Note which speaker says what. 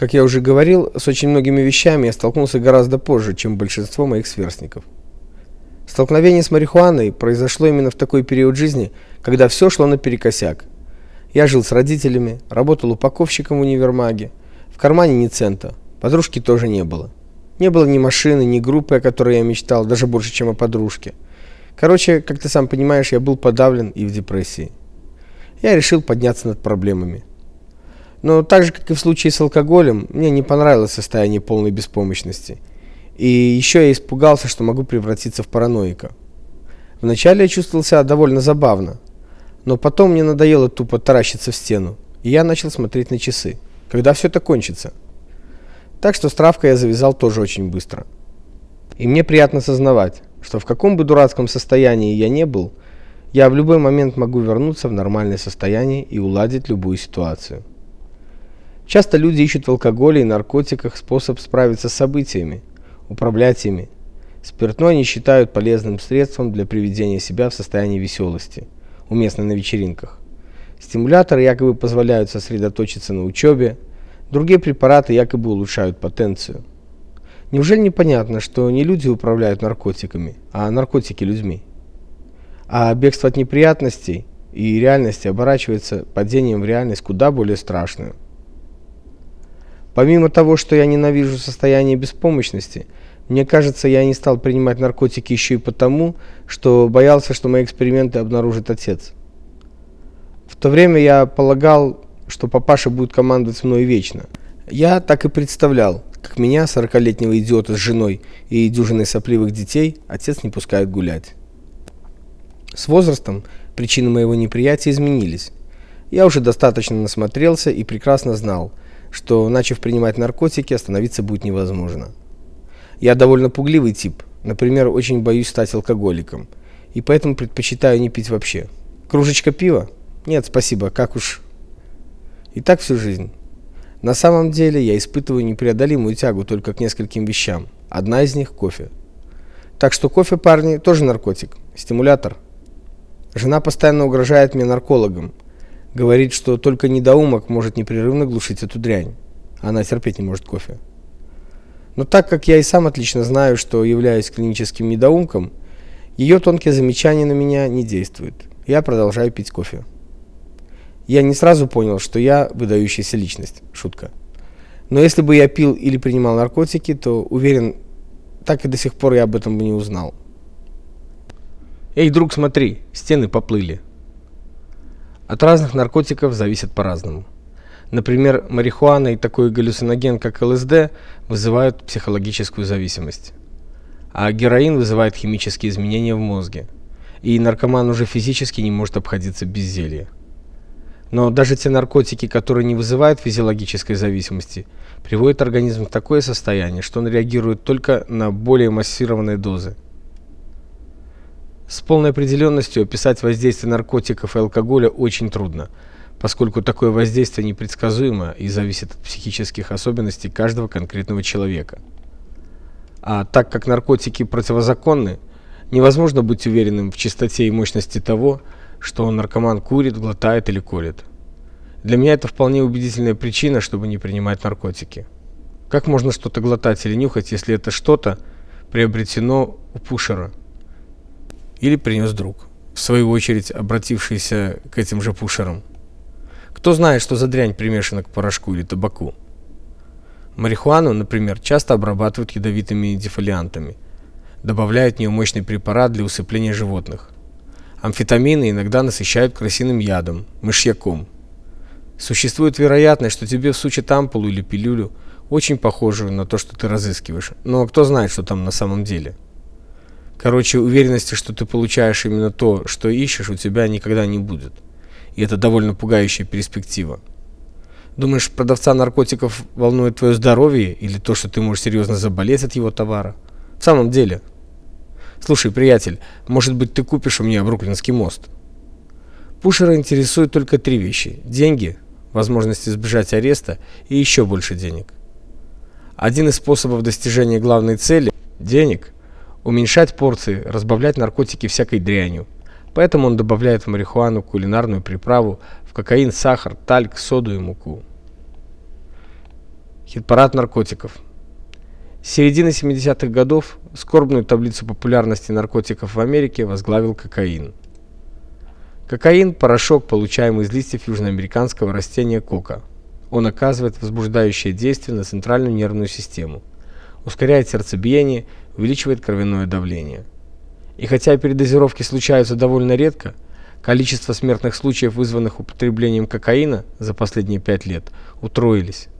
Speaker 1: Как я уже говорил, с очень многими вещами я столкнулся гораздо позже, чем большинство моих сверстников. Столкновение с марихуаной произошло именно в такой период жизни, когда все шло наперекосяк. Я жил с родителями, работал упаковщиком в универмаге, в кармане ни цента, подружки тоже не было. Не было ни машины, ни группы, о которой я мечтал, даже больше, чем о подружке. Короче, как ты сам понимаешь, я был подавлен и в депрессии. Я решил подняться над проблемами. Но так же, как и в случае с алкоголем, мне не понравилось состояние полной беспомощности. И еще я испугался, что могу превратиться в параноика. Вначале я чувствовал себя довольно забавно, но потом мне надоело тупо таращиться в стену, и я начал смотреть на часы. Когда все это кончится? Так что с травкой я завязал тоже очень быстро. И мне приятно сознавать, что в каком бы дурацком состоянии я не был, я в любой момент могу вернуться в нормальное состояние и уладить любую ситуацию. Часто люди ищут в алкоголе и наркотиках способ справиться с событиями, управлять ими. Спиртное они считают полезным средством для приведения себя в состояние веселости, уместно на вечеринках. Стимуляторы якобы позволяют сосредоточиться на учебе, другие препараты якобы улучшают потенцию. Неужели непонятно, что не люди управляют наркотиками, а наркотики людьми? А бегство от неприятностей и реальности оборачивается падением в реальность куда более страшную. Помимо того, что я ненавижу состояние беспомощности, мне кажется, я не стал принимать наркотики еще и потому, что боялся, что мои эксперименты обнаружит отец. В то время я полагал, что папаша будет командовать мной вечно. Я так и представлял, как меня, сорокалетнего идиота с женой и дюжиной сопливых детей, отец не пускает гулять. С возрастом причины моего неприятия изменились. Я уже достаточно насмотрелся и прекрасно знал, что, начав принимать наркотики, остановиться будет невозможно. Я довольно пугливый тип. Например, очень боюсь стать алкоголиком, и поэтому предпочитаю не пить вообще. Кружечка пива? Нет, спасибо, как уж. И так всю жизнь. На самом деле, я испытываю непреодолимую тягу только к нескольким вещам. Одна из них кофе. Так что кофе, парни, тоже наркотик, стимулятор. Жена постоянно угрожает мне наркологом. Говорит, что только недоумок может непрерывно глушить эту дрянь. Она терпеть не может кофе. Но так как я и сам отлично знаю, что являюсь клиническим недоумком, ее тонкие замечания на меня не действуют. Я продолжаю пить кофе. Я не сразу понял, что я выдающаяся личность. Шутка. Но если бы я пил или принимал наркотики, то уверен, так и до сих пор я об этом бы не узнал. Эй, друг, смотри, стены поплыли. От разных наркотиков зависит по-разному. Например, марихуана и такой галлюциноген, как ЛСД, вызывают психологическую зависимость. А героин вызывает химические изменения в мозге. И наркоман уже физически не может обходиться без зелья. Но даже те наркотики, которые не вызывают физиологической зависимости, приводят организм в такое состояние, что он реагирует только на более массированные дозы. С полной определенностью описать воздействие наркотиков и алкоголя очень трудно, поскольку такое воздействие непредсказуемо и зависит от психических особенностей каждого конкретного человека. А так как наркотики противозаконны, невозможно быть уверенным в чистоте и мощности того, что наркоман курит, глотает или колет. Для меня это вполне убедительная причина, чтобы не принимать наркотики. Как можно что-то глотать или нюхать, если это что-то приобретено у пушера? Или принес друг, в свою очередь обратившийся к этим же пушерам. Кто знает, что за дрянь примешана к порошку или табаку? Марихуану, например, часто обрабатывают ядовитыми дефолиантами, добавляют в нее мощный препарат для усыпления животных. Амфетамины иногда насыщают крысиным ядом, мышьяком. Существует вероятность, что тебе всучат ампулу или пилюлю, очень похожую на то, что ты разыскиваешь. Но кто знает, что там на самом деле? Короче, уверенности, что ты получаешь именно то, что ищешь, у тебя никогда не будет. И это довольно пугающая перспектива. Думаешь, продавца наркотиков волнует твое здоровье или то, что ты можешь серьезно заболеть от его товара? В самом деле. Слушай, приятель, может быть, ты купишь у меня Бруклинский мост? Пушера интересует только три вещи: деньги, возможность избежать ареста и еще больше денег. Один из способов достижения главной цели денег уменьшать порции, разбавлять наркотики всякой дрянью. Поэтому он добавляет в марихуану кулинарную приправу, в кокаин сахар, тальк, соду и муку. Хит-парад наркотиков. С середины 70-х годов скорбную таблицу популярности наркотиков в Америке возглавил кокаин. Кокаин порошок, получаемый из листьев южноамериканского растения кока. Он оказывает возбуждающее действие на центральную нервную систему, ускоряет сердцебиение, увеличивает кровяное давление. И хотя передозировки случаются довольно редко, количество смертных случаев, вызванных употреблением кокаина за последние 5 лет, утроились.